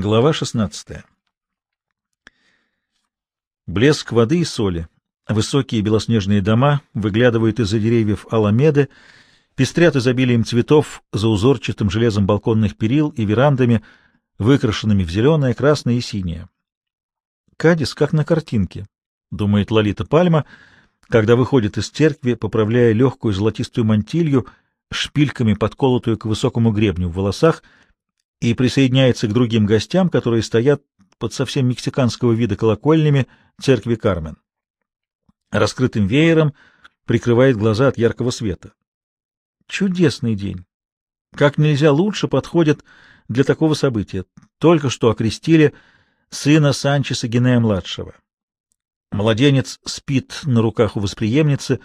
Глава 16. Блеск воды и соли. Высокие белоснежные дома выглядывают из-за деревьев Аламеды, пестрят изобилием цветов за узорчатым железом балконных перил и верандами, выкрашенными в зеленое, красное и синее. Кадис как на картинке, думает Лолита Пальма, когда выходит из церкви, поправляя легкую золотистую мантилью, шпильками подколотую к высокому гребню в волосах — и присоединяется к другим гостям, которые стоят под совсем мексиканского вида колокольнями церкви Кармен. Раскрытым веером прикрывает глаза от яркого света. Чудесный день. Как нельзя лучше подходит для такого события. Только что окрестили сына Санчеса Генея-младшего. Младенец спит на руках у восприемницы,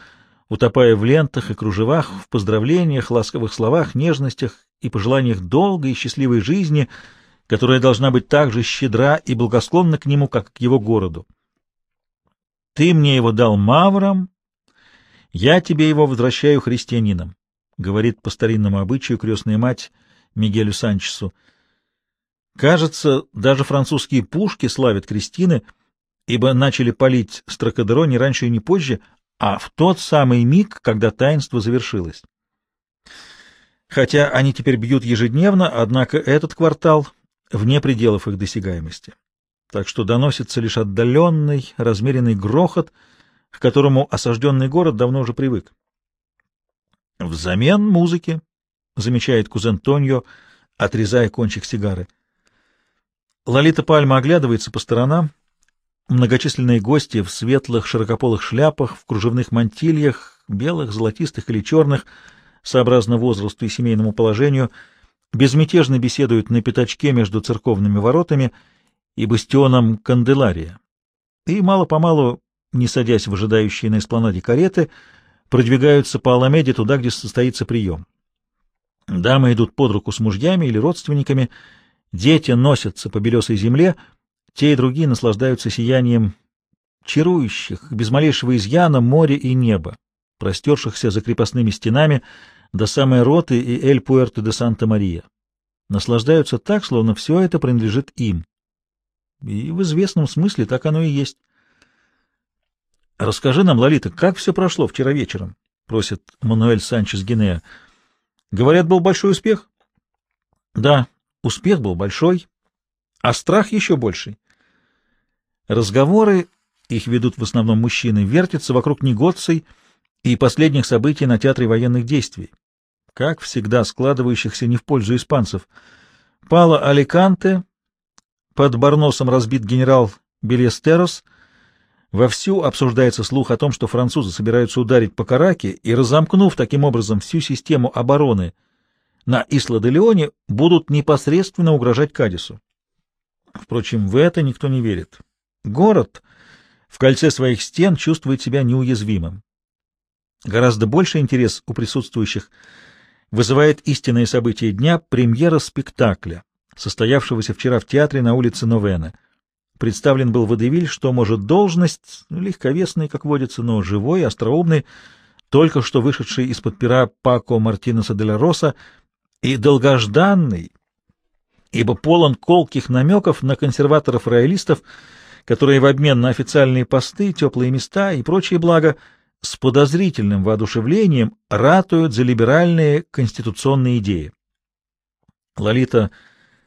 утопая в лентах и кружевах, в поздравлениях, ласковых словах, нежностях и пожеланиях долгой и счастливой жизни, которая должна быть так же щедра и благосклонна к нему, как к его городу. Ты мне его дал маврам, я тебе его возвращаю христианином, говорит по старинному обычаю крестная мать Мигелю Санчесу. Кажется, даже французские пушки славят крестины, ибо начали палить Строкадеро не раньше и не позже, а в тот самый миг, когда таинство завершилось. Хотя они теперь бьют ежедневно, однако этот квартал вне пределов их досягаемости. Так что доносится лишь отдаленный, размеренный грохот, к которому осажденный город давно уже привык. «Взамен музыки», — замечает кузен Тоньо, отрезая кончик сигары. Лолита Пальма оглядывается по сторонам. Многочисленные гости в светлых широкополых шляпах, в кружевных мантильях, белых, золотистых или черных — сообразно возрасту и семейному положению, безмятежно беседуют на пятачке между церковными воротами и бастионом Канделария. И мало-помалу, не садясь в ожидающие на эспланаде кареты, продвигаются по Аламеде туда, где состоится прием. Дамы идут под руку с мужьями или родственниками, дети носятся по белесой земле, те и другие наслаждаются сиянием чарующих, без малейшего изъяна, моря и неба, простершихся за крепостными стенами, до самой Роты и Эль-Пуэрто де Санта-Мария. Наслаждаются так, словно все это принадлежит им. И в известном смысле так оно и есть. «Расскажи нам, Лолита, как все прошло вчера вечером?» — просит Мануэль Санчес Гинеа. «Говорят, был большой успех?» «Да, успех был большой, а страх еще больший. Разговоры, их ведут в основном мужчины, вертятся вокруг негодцей и последних событий на театре военных действий как всегда складывающихся не в пользу испанцев. Пало Аликанте, под Барносом разбит генерал Белестерос, вовсю обсуждается слух о том, что французы собираются ударить по Караке и, разомкнув таким образом всю систему обороны на Исла-де-Леоне, будут непосредственно угрожать Кадису. Впрочем, в это никто не верит. Город в кольце своих стен чувствует себя неуязвимым. Гораздо больше интерес у присутствующих – вызывает истинные события дня премьера спектакля, состоявшегося вчера в театре на улице Новена. Представлен был водевиль, что может должность, легковесный, как водится, но живой, остроумный, только что вышедший из-под пера Пако Мартинеса де Роса и долгожданный, ибо полон колких намеков на консерваторов-роялистов, которые в обмен на официальные посты, теплые места и прочие блага с подозрительным воодушевлением ратуют за либеральные конституционные идеи. Лолита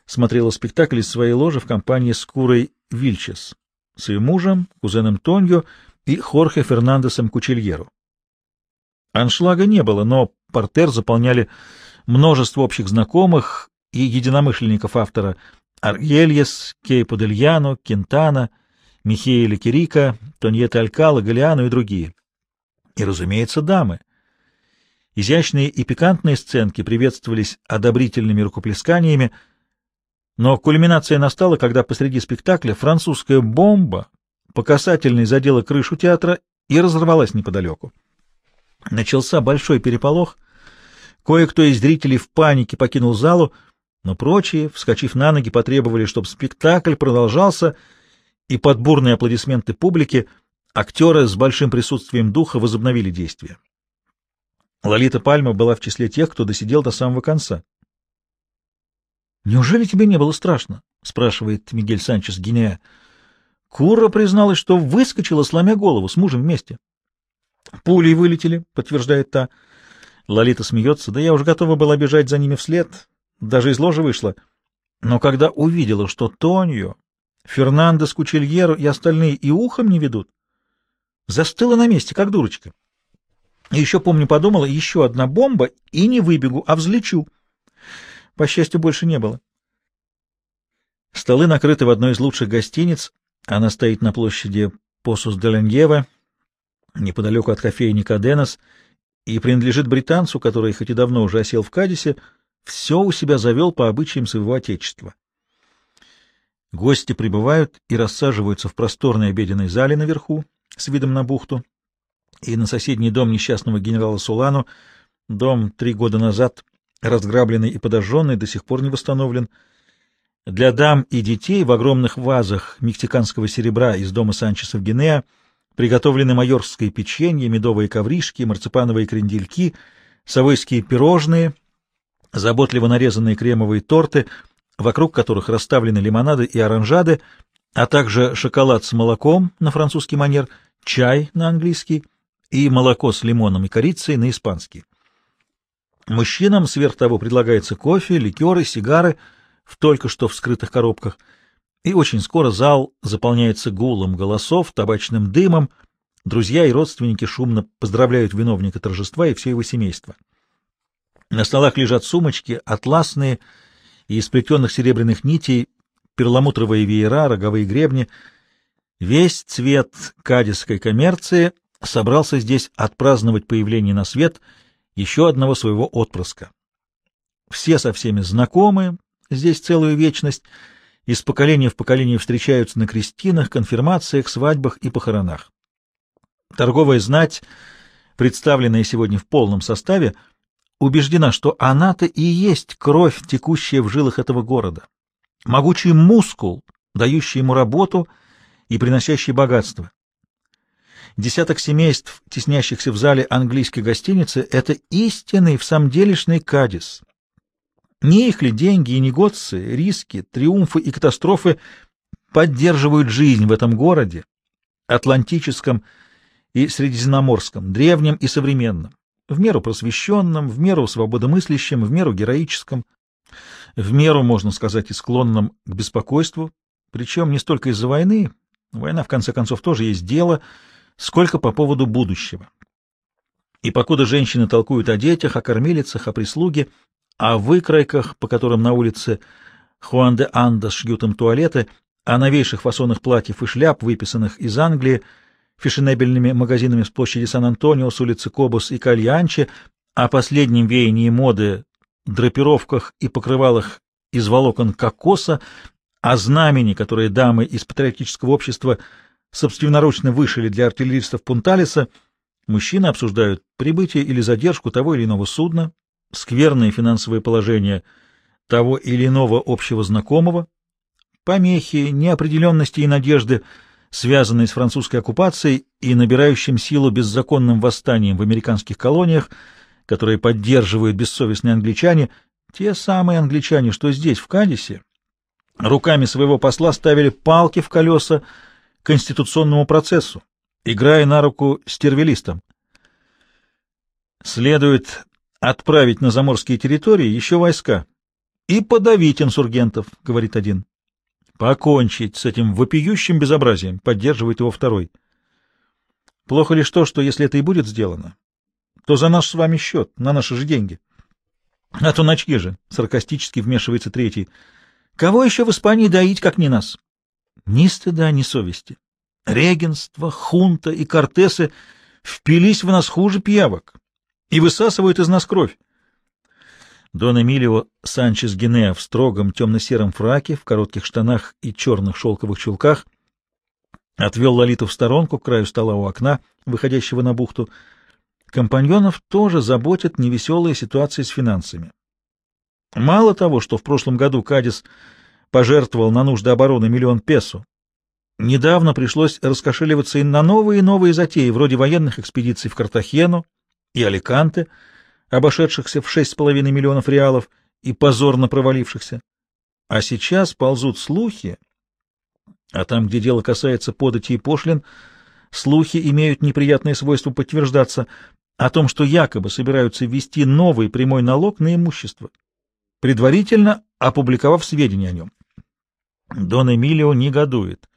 смотрела спектакль из своей ложи в компании с Курой Вильчес, с ее мужем, кузеном Тонью и Хорхе Фернандесом Кучельеру. Аншлага не было, но портер заполняли множество общих знакомых и единомышленников автора Аргельес, Кейпо Дельяно, Кентана, Михеэля Кирика, Тоньета Алькала, Галиано и другие и, разумеется, дамы. Изящные и пикантные сценки приветствовались одобрительными рукоплесканиями, но кульминация настала, когда посреди спектакля французская бомба по касательной задела крышу театра и разорвалась неподалеку. Начался большой переполох. Кое-кто из зрителей в панике покинул залу, но прочие, вскочив на ноги, потребовали, чтобы спектакль продолжался, и под бурные аплодисменты публики Актеры с большим присутствием духа возобновили действие. Лолита Пальма была в числе тех, кто досидел до самого конца. «Неужели тебе не было страшно?» — спрашивает Мигель Санчес Гинеа. Кура призналась, что выскочила, сломя голову, с мужем вместе. Пули вылетели, подтверждает та. Лолита смеется. Да я уже готова была бежать за ними вслед. Даже из ложи вышла. Но когда увидела, что Тоньо, Фернандес Кучельеро и остальные и ухом не ведут, застыла на месте, как дурочка. И еще, помню, подумала, еще одна бомба, и не выбегу, а взлечу. По счастью, больше не было. Столы накрыты в одной из лучших гостиниц. Она стоит на площади Посус де Леньева, неподалеку от кофейни Каденос, и принадлежит британцу, который, хоть и давно уже осел в Кадисе, все у себя завел по обычаям своего отечества. Гости прибывают и рассаживаются в просторной обеденной зале наверху с видом на бухту и на соседний дом несчастного генерала Сулану. Дом три года назад разграбленный и подожженный, до сих пор не восстановлен. Для дам и детей в огромных вазах мексиканского серебра из дома Санчеса в Гинеа приготовлены майорское печенье, медовые ковришки, марципановые крендельки, совойские пирожные, заботливо нарезанные кремовые торты, вокруг которых расставлены лимонады и оранжады, а также шоколад с молоком на французский манер, чай на английский и молоко с лимоном и корицей на испанский. Мужчинам сверх того предлагается кофе, ликеры, сигары в только что вскрытых коробках — и очень скоро зал заполняется гулом голосов, табачным дымом. Друзья и родственники шумно поздравляют виновника торжества и все его семейство. На столах лежат сумочки, атласные и из плетенных серебряных нитей, перламутровые веера, роговые гребни. Весь цвет кадисской коммерции собрался здесь отпраздновать появление на свет еще одного своего отпрыска. Все со всеми знакомы, здесь целую вечность — из поколения в поколение встречаются на крестинах, конфирмациях, свадьбах и похоронах. Торговая знать, представленная сегодня в полном составе, убеждена, что она-то и есть кровь, текущая в жилах этого города, могучий мускул, дающий ему работу и приносящий богатство. Десяток семейств, теснящихся в зале английской гостиницы, — это истинный в самом делешный Кадис, не их ли деньги и негодцы, риски, триумфы и катастрофы поддерживают жизнь в этом городе, атлантическом и средиземноморском, древнем и современном, в меру просвещенном, в меру свободомыслящем, в меру героическом, в меру, можно сказать, и склонном к беспокойству, причем не столько из-за войны, война, в конце концов, тоже есть дело, сколько по поводу будущего. И покуда женщины толкуют о детях, о кормилицах, о прислуге, о выкройках, по которым на улице Хуан де Андас шьют им туалеты, о новейших фасонах платьев и шляп, выписанных из Англии, фешенебельными магазинами с площади Сан-Антонио, с улицы Кобус и Кальянчи, о последнем веянии моды, драпировках и покрывалах из волокон кокоса, о знамени, которое дамы из патриотического общества собственноручно вышили для артиллеристов Пунталиса, мужчины обсуждают прибытие или задержку того или иного судна, скверное финансовое положение того или иного общего знакомого, помехи, неопределенности и надежды, связанные с французской оккупацией и набирающим силу беззаконным восстанием в американских колониях, которые поддерживают бессовестные англичане, те самые англичане, что здесь, в Кадисе, руками своего посла ставили палки в колеса конституционному процессу, играя на руку стервелистам. Следует отправить на заморские территории еще войска и подавить инсургентов, — говорит один. Покончить с этим вопиющим безобразием, — поддерживает его второй. Плохо лишь то, что если это и будет сделано, то за наш с вами счет, на наши же деньги. А то ночки же, — саркастически вмешивается третий. Кого еще в Испании доить, как не нас? Ни стыда, ни совести. Регенство, хунта и кортесы впились в нас хуже пиявок и высасывают из нас кровь. Дон Эмилио Санчес Гинеа в строгом темно-сером фраке, в коротких штанах и черных шелковых чулках отвел Лолиту в сторонку к краю стола у окна, выходящего на бухту. Компаньонов тоже заботят невеселые ситуации с финансами. Мало того, что в прошлом году Кадис пожертвовал на нужды обороны миллион песо, недавно пришлось раскошеливаться и на новые и новые затеи, вроде военных экспедиций в Картахену, и Аликанте, обошедшихся в 6,5 миллионов реалов и позорно провалившихся. А сейчас ползут слухи, а там, где дело касается подати и пошлин, слухи имеют неприятное свойство подтверждаться о том, что якобы собираются ввести новый прямой налог на имущество, предварительно опубликовав сведения о нем. Дон Эмилио негодует.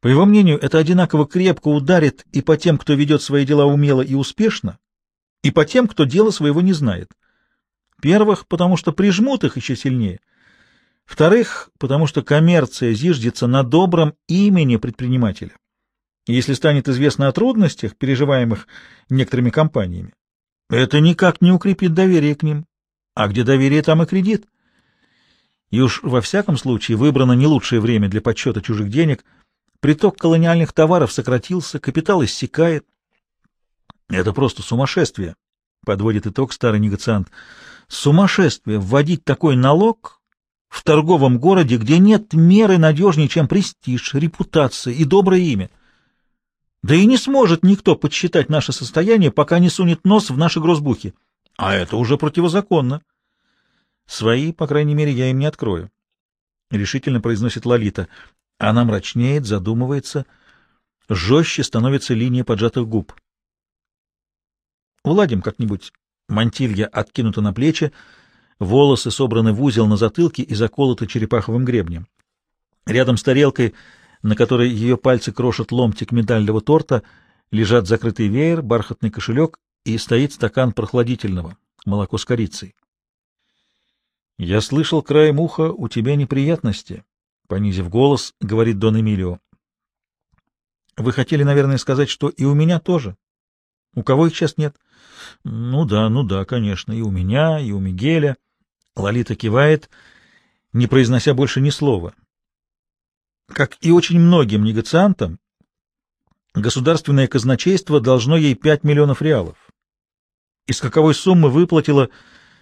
По его мнению, это одинаково крепко ударит и по тем, кто ведет свои дела умело и успешно, и по тем, кто дела своего не знает. Первых, потому что прижмут их еще сильнее. Вторых, потому что коммерция зиждется на добром имени предпринимателя. Если станет известно о трудностях, переживаемых некоторыми компаниями, это никак не укрепит доверие к ним. А где доверие, там и кредит. И уж во всяком случае выбрано не лучшее время для подсчета чужих денег. Приток колониальных товаров сократился, капитал иссякает. Это просто сумасшествие, — подводит итог старый негациант. Сумасшествие вводить такой налог в торговом городе, где нет меры надежнее, чем престиж, репутация и доброе имя. Да и не сможет никто подсчитать наше состояние, пока не сунет нос в наши грозбухи. А это уже противозаконно. Свои, по крайней мере, я им не открою. Решительно произносит Лолита. Она мрачнеет, задумывается. Жестче становится линия поджатых губ. Уладим как-нибудь. Мантилья откинута на плечи, волосы собраны в узел на затылке и заколоты черепаховым гребнем. Рядом с тарелкой, на которой ее пальцы крошат ломтик медального торта, лежат закрытый веер, бархатный кошелек и стоит стакан прохладительного, молоко с корицей. — Я слышал краем уха, у тебя неприятности, — понизив голос, говорит Дон Эмилио. — Вы хотели, наверное, сказать, что и у меня тоже. У кого их сейчас нет? — Ну да, ну да, конечно, и у меня, и у Мигеля. Лолита кивает, не произнося больше ни слова. Как и очень многим негациантам, государственное казначейство должно ей 5 миллионов реалов. Из каковой суммы выплатило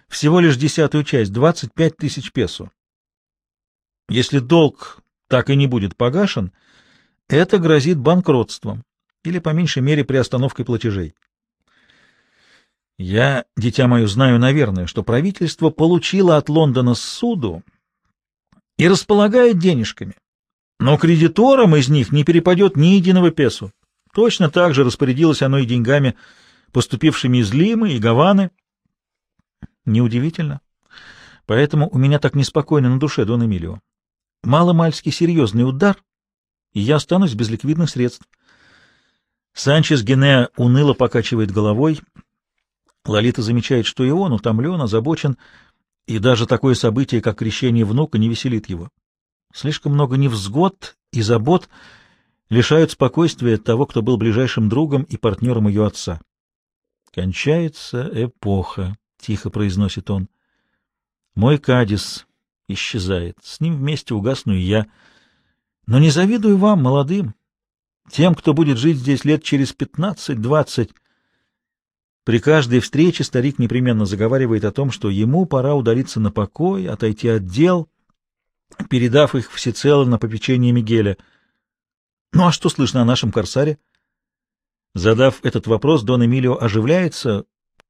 всего лишь десятую часть, 25 тысяч песо. Если долг так и не будет погашен, это грозит банкротством или, по меньшей мере, приостановкой платежей. Я, дитя мое, знаю, наверное, что правительство получило от Лондона суду и располагает денежками, но кредиторам из них не перепадет ни единого песу. Точно так же распорядилось оно и деньгами, поступившими из Лимы и Гаваны, Неудивительно. Поэтому у меня так неспокойно на душе, Дон Эмилио. Маломальский серьезный удар, и я останусь без ликвидных средств. Санчес Генеа уныло покачивает головой. Лолита замечает, что и он утомлен, озабочен, и даже такое событие, как крещение внука, не веселит его. Слишком много невзгод и забот лишают спокойствия того, кто был ближайшим другом и партнером ее отца. Кончается эпоха. — тихо произносит он. «Мой Кадис исчезает. С ним вместе угасну и я. Но не завидую вам, молодым, тем, кто будет жить здесь лет через пятнадцать-двадцать». При каждой встрече старик непременно заговаривает о том, что ему пора удалиться на покой, отойти от дел, передав их всецело на попечение Мигеля. Ну а что слышно о нашем корсаре? Задав этот вопрос, Дон Эмилио оживляется,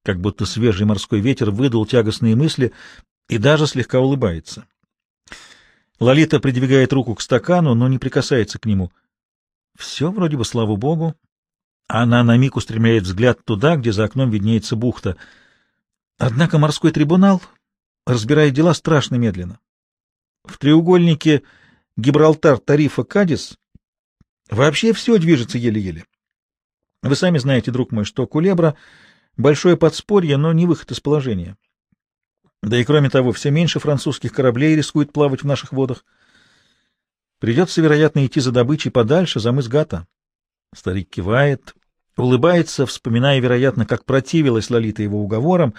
как будто свежий морской ветер выдул тягостные мысли и даже слегка улыбается. Лолита придвигает руку к стакану, но не прикасается к нему. Все вроде бы, слава богу. Она на миг устремляет взгляд туда, где за окном виднеется бухта. Однако морской трибунал разбирает дела страшно медленно. В треугольнике Гибралтар-Тарифа-Кадис вообще все движется еле-еле. Вы сами знаете, друг мой, что Кулебра Большое подспорье, но не выход из положения. Да и кроме того, все меньше французских кораблей рискует плавать в наших водах. Придется, вероятно, идти за добычей подальше, за мыс Гата. Старик кивает, улыбается, вспоминая, вероятно, как противилась Лолита его уговорам,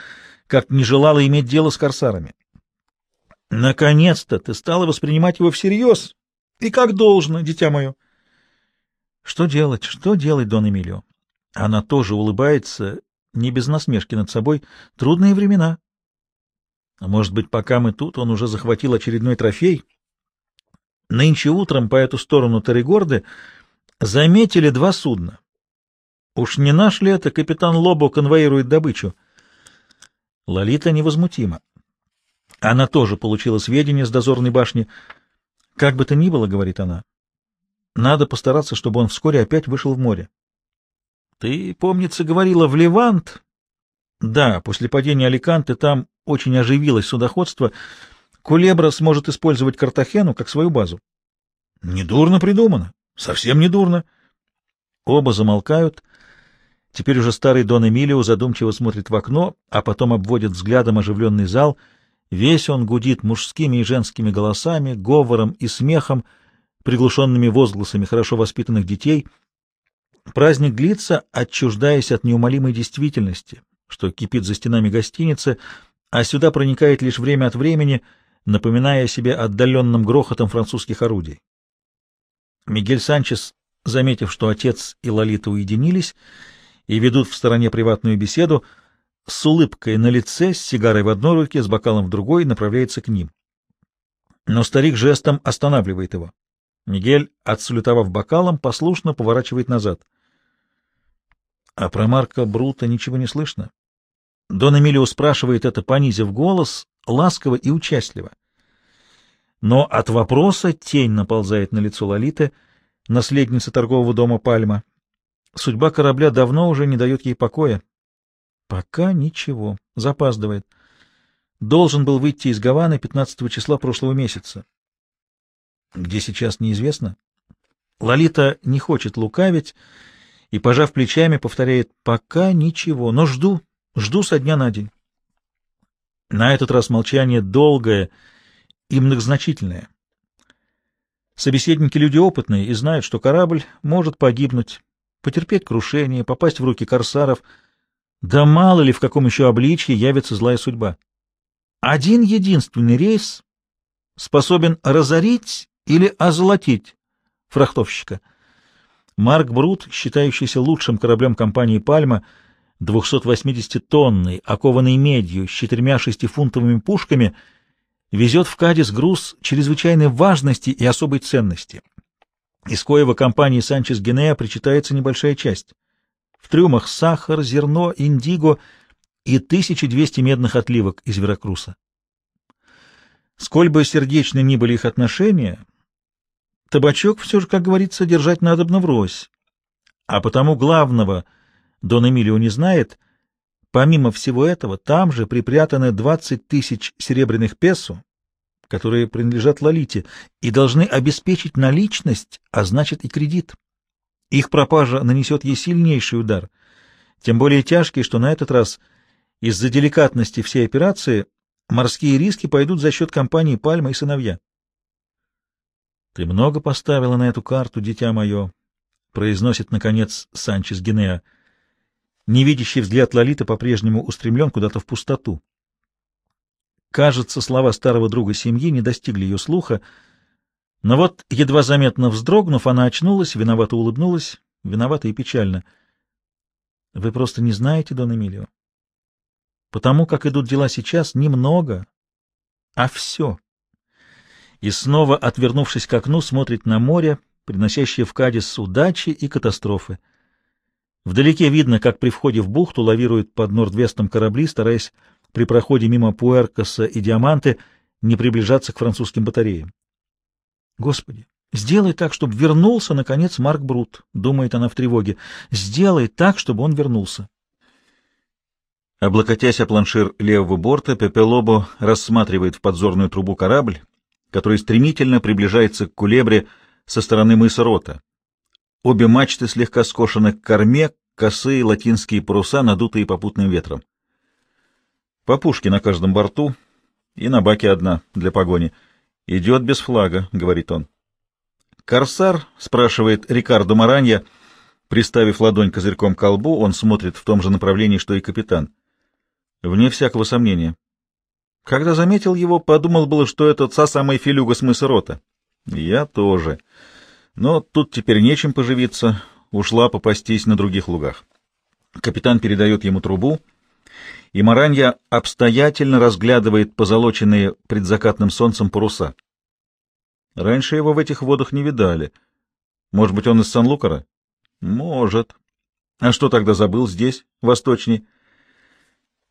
как не желала иметь дело с корсарами. Наконец-то ты стала воспринимать его всерьез, и как должно, дитя мое. Что делать, что делать, Дон Эмилио? Она тоже улыбается не без насмешки над собой. Трудные времена. А может быть, пока мы тут, он уже захватил очередной трофей? Нынче утром по эту сторону Терригорды заметили два судна. Уж не наш ли это капитан Лобо конвоирует добычу? Лолита невозмутима. Она тоже получила сведения с дозорной башни. Как бы то ни было, говорит она, надо постараться, чтобы он вскоре опять вышел в море. Ты, помнится, говорила в Левант? Да, после падения Аликанты там очень оживилось судоходство. Кулебра сможет использовать Картахену как свою базу. Недурно придумано. Совсем недурно. Оба замолкают. Теперь уже старый Дон Эмилио задумчиво смотрит в окно, а потом обводит взглядом оживленный зал. Весь он гудит мужскими и женскими голосами, говором и смехом, приглушенными возгласами хорошо воспитанных детей. Праздник длится, отчуждаясь от неумолимой действительности, что кипит за стенами гостиницы, а сюда проникает лишь время от времени, напоминая себе отдаленным грохотом французских орудий. Мигель Санчес, заметив, что отец и Лолита уединились и ведут в стороне приватную беседу, с улыбкой на лице, с сигарой в одной руке, с бокалом в другой, направляется к ним. Но старик жестом останавливает его. Мигель, отсалютовав бокалом, послушно поворачивает назад. А про Марка Брута ничего не слышно. Дон Эмилио спрашивает это, понизив голос, ласково и участливо. Но от вопроса тень наползает на лицо Лолиты, наследницы торгового дома Пальма. Судьба корабля давно уже не дает ей покоя. Пока ничего. Запаздывает. Должен был выйти из Гаваны 15 числа прошлого месяца. Где сейчас, неизвестно. Лолита не хочет лукавить и, пожав плечами, повторяет «пока ничего, но жду, жду со дня на день». На этот раз молчание долгое и многозначительное. Собеседники люди опытные и знают, что корабль может погибнуть, потерпеть крушение, попасть в руки корсаров, да мало ли в каком еще обличье явится злая судьба. Один единственный рейс способен разорить или озолотить фрахтовщика. Марк Брут, считающийся лучшим кораблем компании «Пальма», 280-тонный, окованный медью, с четырьмя шестифунтовыми пушками — везет в Кадис груз чрезвычайной важности и особой ценности. Из коего компании Санчес Генеа причитается небольшая часть. В трюмах сахар, зерно, индиго и 1200 медных отливок из Веракруса. Сколь бы сердечны ни были их отношения, табачок все же, как говорится, держать надобно врозь. А потому главного Дон Эмилио не знает — Помимо всего этого, там же припрятаны 20 тысяч серебряных песо, которые принадлежат Лолите, и должны обеспечить наличность, а значит и кредит. Их пропажа нанесет ей сильнейший удар, тем более тяжкий, что на этот раз из-за деликатности всей операции морские риски пойдут за счет компании «Пальма» и «Сыновья». «Ты много поставила на эту карту, дитя мое», — произносит, наконец, Санчес Генеа. Невидящий взгляд Лолиты по-прежнему устремлен куда-то в пустоту. Кажется, слова старого друга семьи не достигли ее слуха, но вот, едва заметно вздрогнув, она очнулась, виновато улыбнулась, виновата и печально. — Вы просто не знаете, Дон Эмилио. Потому как идут дела сейчас, немного, а все. И снова, отвернувшись к окну, смотрит на море, приносящее в Кадис удачи и катастрофы. Вдалеке видно, как при входе в бухту лавируют под Нордвестом корабли, стараясь при проходе мимо Пуэркоса и Диаманты не приближаться к французским батареям. Господи, сделай так, чтобы вернулся, наконец, Марк Брут, думает она в тревоге. Сделай так, чтобы он вернулся. Облокотясь о планшир левого борта, Пепелобо рассматривает в подзорную трубу корабль, который стремительно приближается к кулебре со стороны мыса Рота. Обе мачты слегка скошены к корме, косые латинские паруса, надутые попутным ветром. По пушке на каждом борту и на баке одна для погони. «Идет без флага», — говорит он. «Корсар?» — спрашивает Рикардо Маранья. Приставив ладонь козырьком к колбу, он смотрит в том же направлении, что и капитан. Вне всякого сомнения. Когда заметил его, подумал было, что это та самая филюга с мыса рота. Я тоже. Но тут теперь нечем поживиться, ушла попастись на других лугах. Капитан передает ему трубу, и Маранья обстоятельно разглядывает позолоченные предзакатным солнцем паруса. Раньше его в этих водах не видали. Может быть, он из Сан-Лукара? Может. А что тогда забыл здесь, восточней?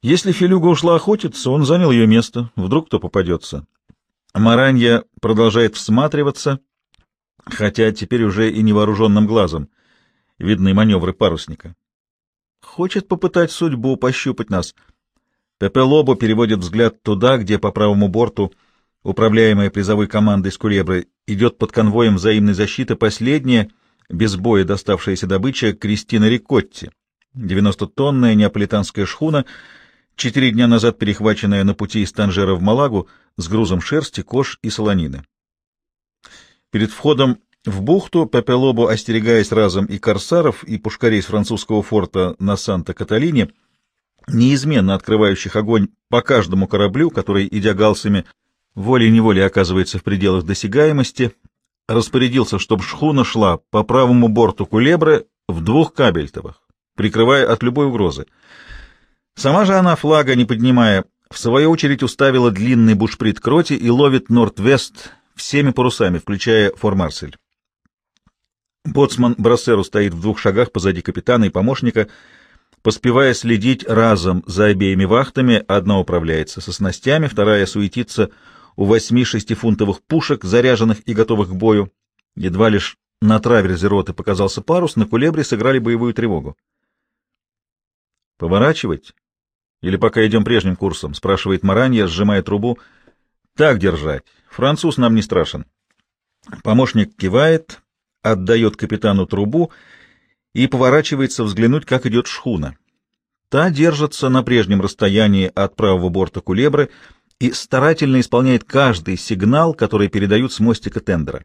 Если Филюга ушла охотиться, он занял ее место, вдруг кто попадется. Маранья продолжает всматриваться, хотя теперь уже и невооруженным глазом. Видны маневры парусника. Хочет попытать судьбу, пощупать нас. Пепе Лобо переводит взгляд туда, где по правому борту, управляемая призовой командой с Кулебры, идет под конвоем взаимной защиты последняя, без боя доставшаяся добыча Кристина Рикотти, 90-тонная неаполитанская шхуна, четыре дня назад перехваченная на пути из Танжера в Малагу с грузом шерсти, кож и солонины. Перед входом в бухту Пепелобо, остерегаясь разом и корсаров, и пушкарей с французского форта на Санта-Каталине, неизменно открывающих огонь по каждому кораблю, который, идя галсами, волей-неволей оказывается в пределах досягаемости, распорядился, чтобы шхуна шла по правому борту Кулебры в двух кабельтовых, прикрывая от любой угрозы. Сама же она, флага не поднимая, в свою очередь уставила длинный бушприт к роте и ловит Норд-Вест всеми парусами, включая Фор-Марсель. Боцман Брассеру стоит в двух шагах позади капитана и помощника, поспевая следить разом за обеими вахтами, одна управляется со снастями, вторая суетится у восьми шестифунтовых пушек, заряженных и готовых к бою. Едва лишь на траверзе роты показался парус, на кулебре сыграли боевую тревогу. «Поворачивать? Или пока идем прежним курсом?» — спрашивает Маранья, сжимая трубу. «Так держать. Француз нам не страшен». Помощник кивает, отдает капитану трубу и поворачивается взглянуть, как идет шхуна. Та держится на прежнем расстоянии от правого борта кулебры и старательно исполняет каждый сигнал, который передают с мостика тендера.